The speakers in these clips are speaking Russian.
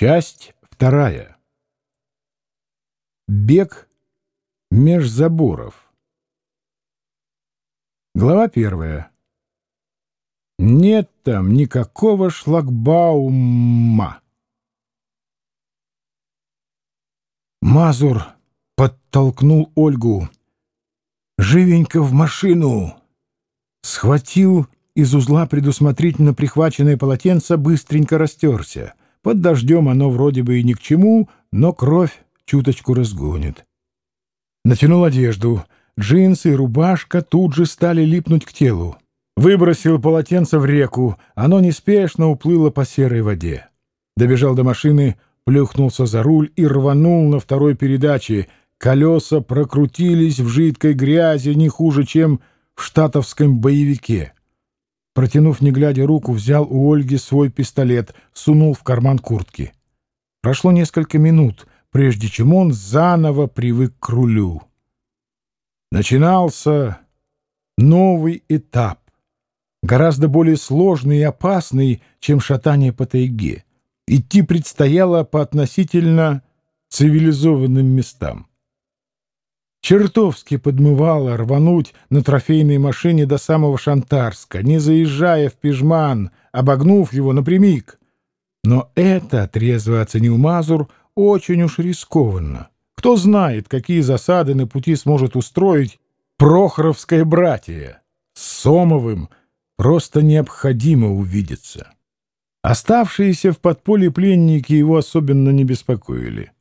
Часть вторая. Бег меж заборов. Глава первая. Нет там никакого шлагбаума. Мазур подтолкнул Ольгу. «Живенько в машину!» Схватил из узла предусмотрительно прихваченное полотенце, быстренько растерся. Под дождем оно вроде бы и ни к чему, но кровь чуточку разгонит. Натянул одежду. Джинсы и рубашка тут же стали липнуть к телу. Выбросил полотенце в реку. Оно неспешно уплыло по серой воде. Добежал до машины, плюхнулся за руль и рванул на второй передаче. Колеса прокрутились в жидкой грязи не хуже, чем в штатовском боевике. Протянув, не глядя руку, взял у Ольги свой пистолет, сунул в карман куртки. Прошло несколько минут, прежде чем он заново привык к рулю. Начинался новый этап, гораздо более сложный и опасный, чем шатание по тайге. Идти предстояло по относительно цивилизованным местам. Чертовски подмывало рвануть на трофейной машине до самого Шантарска, не заезжая в Пижман, обогнув его напрямик. Но это, трезво оценил Мазур, очень уж рискованно. Кто знает, какие засады на пути сможет устроить Прохоровское братье. С Сомовым просто необходимо увидеться. Оставшиеся в подполье пленники его особенно не беспокоили.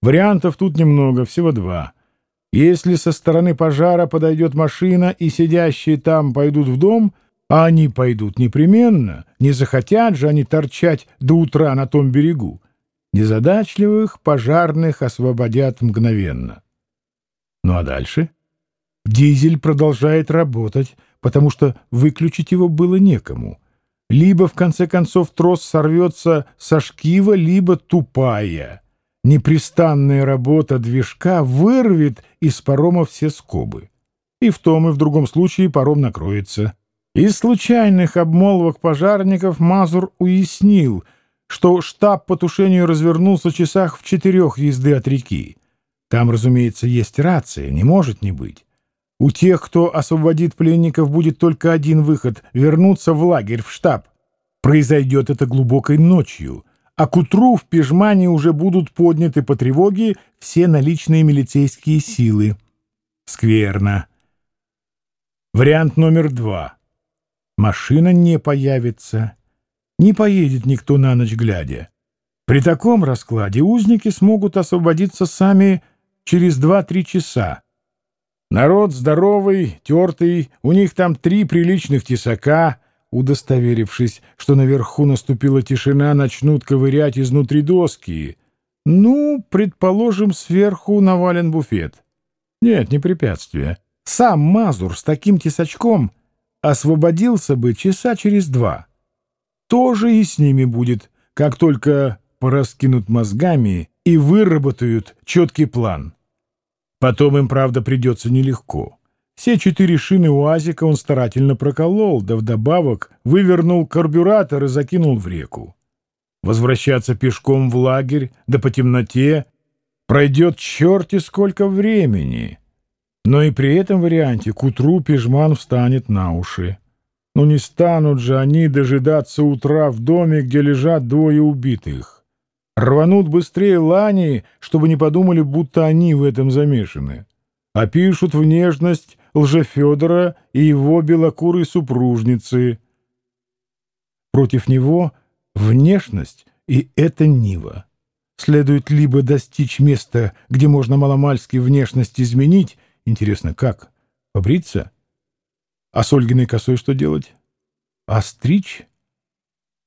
Вариантов тут немного, всего два — если со стороны пожара подойдет машина, и сидящие там пойдут в дом, а они пойдут непременно, не захотят же они торчать до утра на том берегу, незадачливых пожарных освободят мгновенно. Ну а дальше? Дизель продолжает работать, потому что выключить его было некому. Либо, в конце концов, трос сорвется со шкива, либо тупая — непрестанная работа движка вырвет из парома все скобы. И в том и в другом случае паром накроется. Из случайных обмолвок пожарников Мазур уяснил, что штаб по тушению развернулся часах в четырех езды от реки. Там, разумеется, есть рация, не может не быть. У тех, кто освободит пленников, будет только один выход — вернуться в лагерь, в штаб. Произойдет это глубокой ночью — а к утру в Пижмане уже будут подняты по тревоге все наличные милицейские силы. Скверно. Вариант номер два. Машина не появится. Не поедет никто на ночь глядя. При таком раскладе узники смогут освободиться сами через два-три часа. Народ здоровый, тертый, у них там три приличных тесака — удостоверившись, что наверху наступила тишина, начнут ковырять изнутри доски. Ну, предположим, сверху навален буфет. Нет, не препятствие. Сам Мазур с таким тесачком освободился бы часа через два. Тоже и с ними будет, как только пораскинут мозгами и выработают четкий план. Потом им, правда, придется нелегко. Все четыре шины УАЗика он старательно проколол, да вдобавок вывернул карбюратор и закинул в реку. Возвращаться пешком в лагерь, да по темноте, пройдет черти сколько времени. Но и при этом варианте к утру пижман встанет на уши. Но не станут же они дожидаться утра в доме, где лежат двое убитых. Рванут быстрее лани, чтобы не подумали, будто они в этом замешаны. Опишут в нежность Лжефедора и его белокурой супружницы. Против него внешность и это Нива. Следует либо достичь места, где можно маломальски внешность изменить, интересно, как? Побриться? А с Ольгиной косой что делать? А стричь?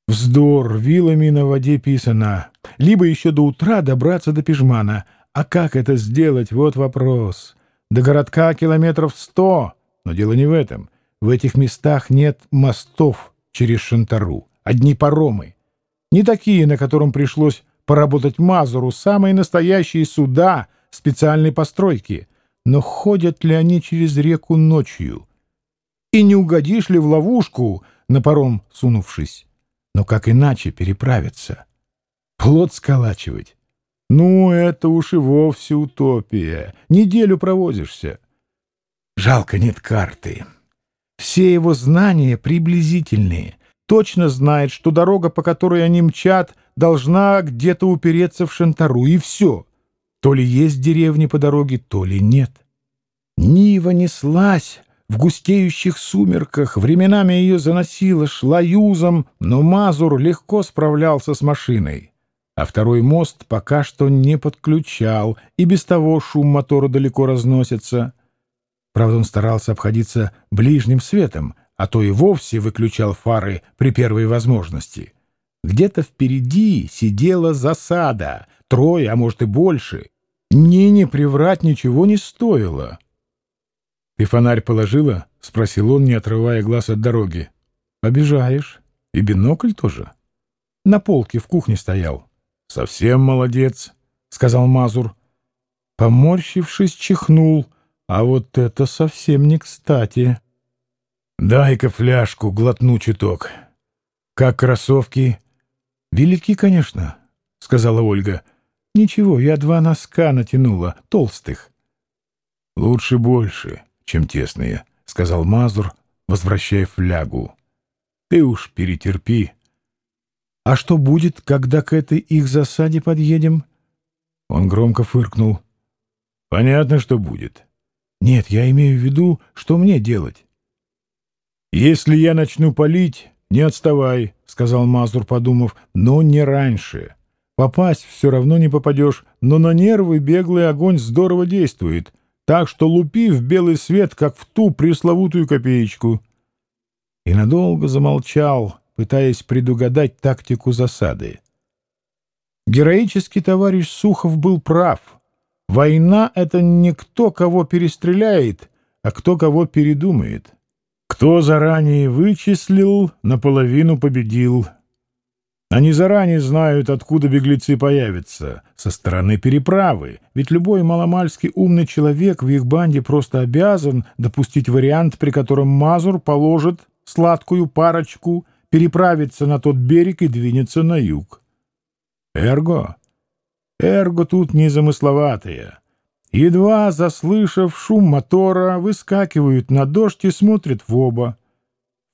Вздор, вилами на воде писано. Либо еще до утра добраться до Пижмана. А как это сделать? Вот вопрос. До городка километров сто, но дело не в этом. В этих местах нет мостов через Шантару, одни паромы. Не такие, на котором пришлось поработать Мазуру, самые настоящие суда специальной постройки. Но ходят ли они через реку ночью? И не угодишь ли в ловушку, на паром сунувшись? Но как иначе переправиться? Плод сколачивать? Ну, это уж и вовсе утопия. Неделю провозишься. Жалко, нет карты. Все его знания приблизительные. Точно знает, что дорога, по которой они мчат, должна где-то упереться в Шантару, и все. То ли есть деревни по дороге, то ли нет. Нива неслась в густеющих сумерках, временами ее заносило, шла юзом, но Мазур легко справлялся с машиной. А второй мост пока что не подключал, и без того шум мотора далеко разносится. Правда, он старался обходиться ближним светом, а то и вовсе выключал фары при первой возможности. Где-то впереди сидела засада, трое, а может и больше. Нине приврать ничего не стоило. «Ты фонарь положила?» — спросил он, не отрывая глаз от дороги. «Обижаешь. И бинокль тоже?» «На полке в кухне стоял». «Совсем молодец», — сказал Мазур. Поморщившись, чихнул. «А вот это совсем не кстати». «Дай-ка фляжку, глотну чуток. Как кроссовки?» «Велики, конечно», — сказала Ольга. «Ничего, я два носка натянула, толстых». «Лучше больше, чем тесные», — сказал Мазур, возвращая флягу. «Ты уж перетерпи». «А что будет, когда к этой их засаде подъедем?» Он громко фыркнул. «Понятно, что будет». «Нет, я имею в виду, что мне делать?» «Если я начну палить, не отставай», — сказал Мазур, подумав, — «но не раньше. Попасть все равно не попадешь, но на нервы беглый огонь здорово действует, так что лупи в белый свет, как в ту пресловутую копеечку». И надолго замолчал, пытаясь предугадать тактику засады. Героический товарищ Сухов был прав. Война — это не кто кого перестреляет, а кто кого передумает. Кто заранее вычислил, наполовину победил. Они заранее знают, откуда беглецы появятся. Со стороны переправы. Ведь любой маломальский умный человек в их банде просто обязан допустить вариант, при котором Мазур положит сладкую парочку, переправится на тот берег и двинется на юг. Эрго? Эрго тут незамысловатое. Едва заслышав шум мотора, выскакивают на дождь и смотрят в оба.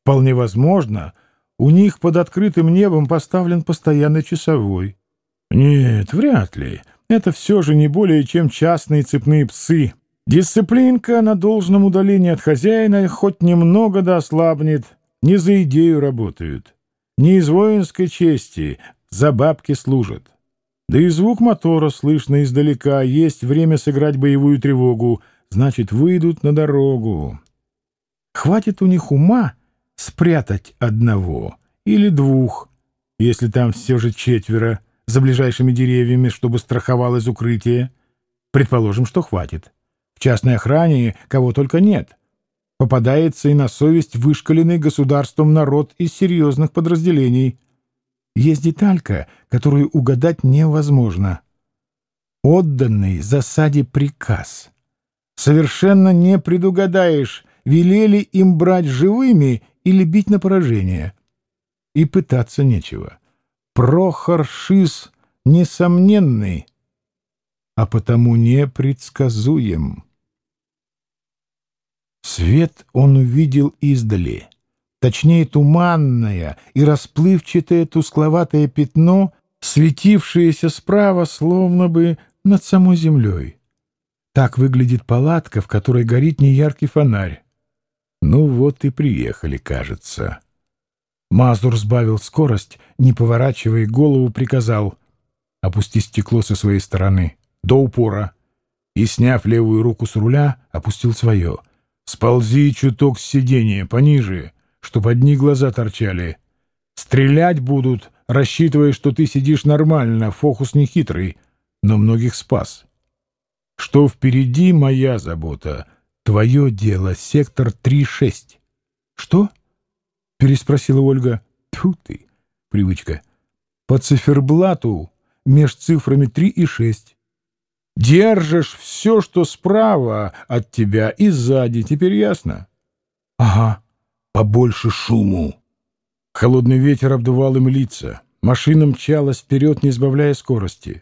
Вполне возможно, у них под открытым небом поставлен постоянный часовой. Нет, вряд ли. Это все же не более чем частные цепные псы. Дисциплинка на должном удалении от хозяина хоть немного да ослабнет, не за идею работают. Не из воинской чести, за бабки служат. Да и звук мотора слышно издалека, есть время сыграть боевую тревогу, значит, выйдут на дорогу. Хватит у них ума спрятать одного или двух, если там все же четверо, за ближайшими деревьями, чтобы страховал из укрытия. Предположим, что хватит. В частной охране кого только нет. Попадается и на совесть вышкаленный государством народ из серьезных подразделений — есть деталька, которую угадать невозможно. Отданный засаде приказ. Совершенно не предугадаешь, велели им брать живыми или бить на поражение. И пытаться нечего. Прохор Шис несомненный, а потому непредсказуем. Свет он увидел издали точнее туманное и расплывчатое тускловатое пятно, светившееся справа словно бы над самой землей. Так выглядит палатка, в которой горит неяркий фонарь. Ну вот и приехали, кажется. Мазур сбавил скорость, не поворачивая голову, приказал «Опусти стекло со своей стороны, до упора». И, сняв левую руку с руля, опустил свое. «Сползи чуток с сиденья, пониже» чтобы одни глаза торчали. Стрелять будут, рассчитывая, что ты сидишь нормально, фокус нехитрый, но многих спас. Что впереди — моя забота. Твое дело, сектор 3-6. Что? — переспросила Ольга. Тьфу ты, привычка. По циферблату меж цифрами 3 и 6. Держишь все, что справа от тебя и сзади, теперь ясно? — Ага побольше шуму. Холодный ветер обдувал им лица. Машина мчалась вперед, не сбавляя скорости.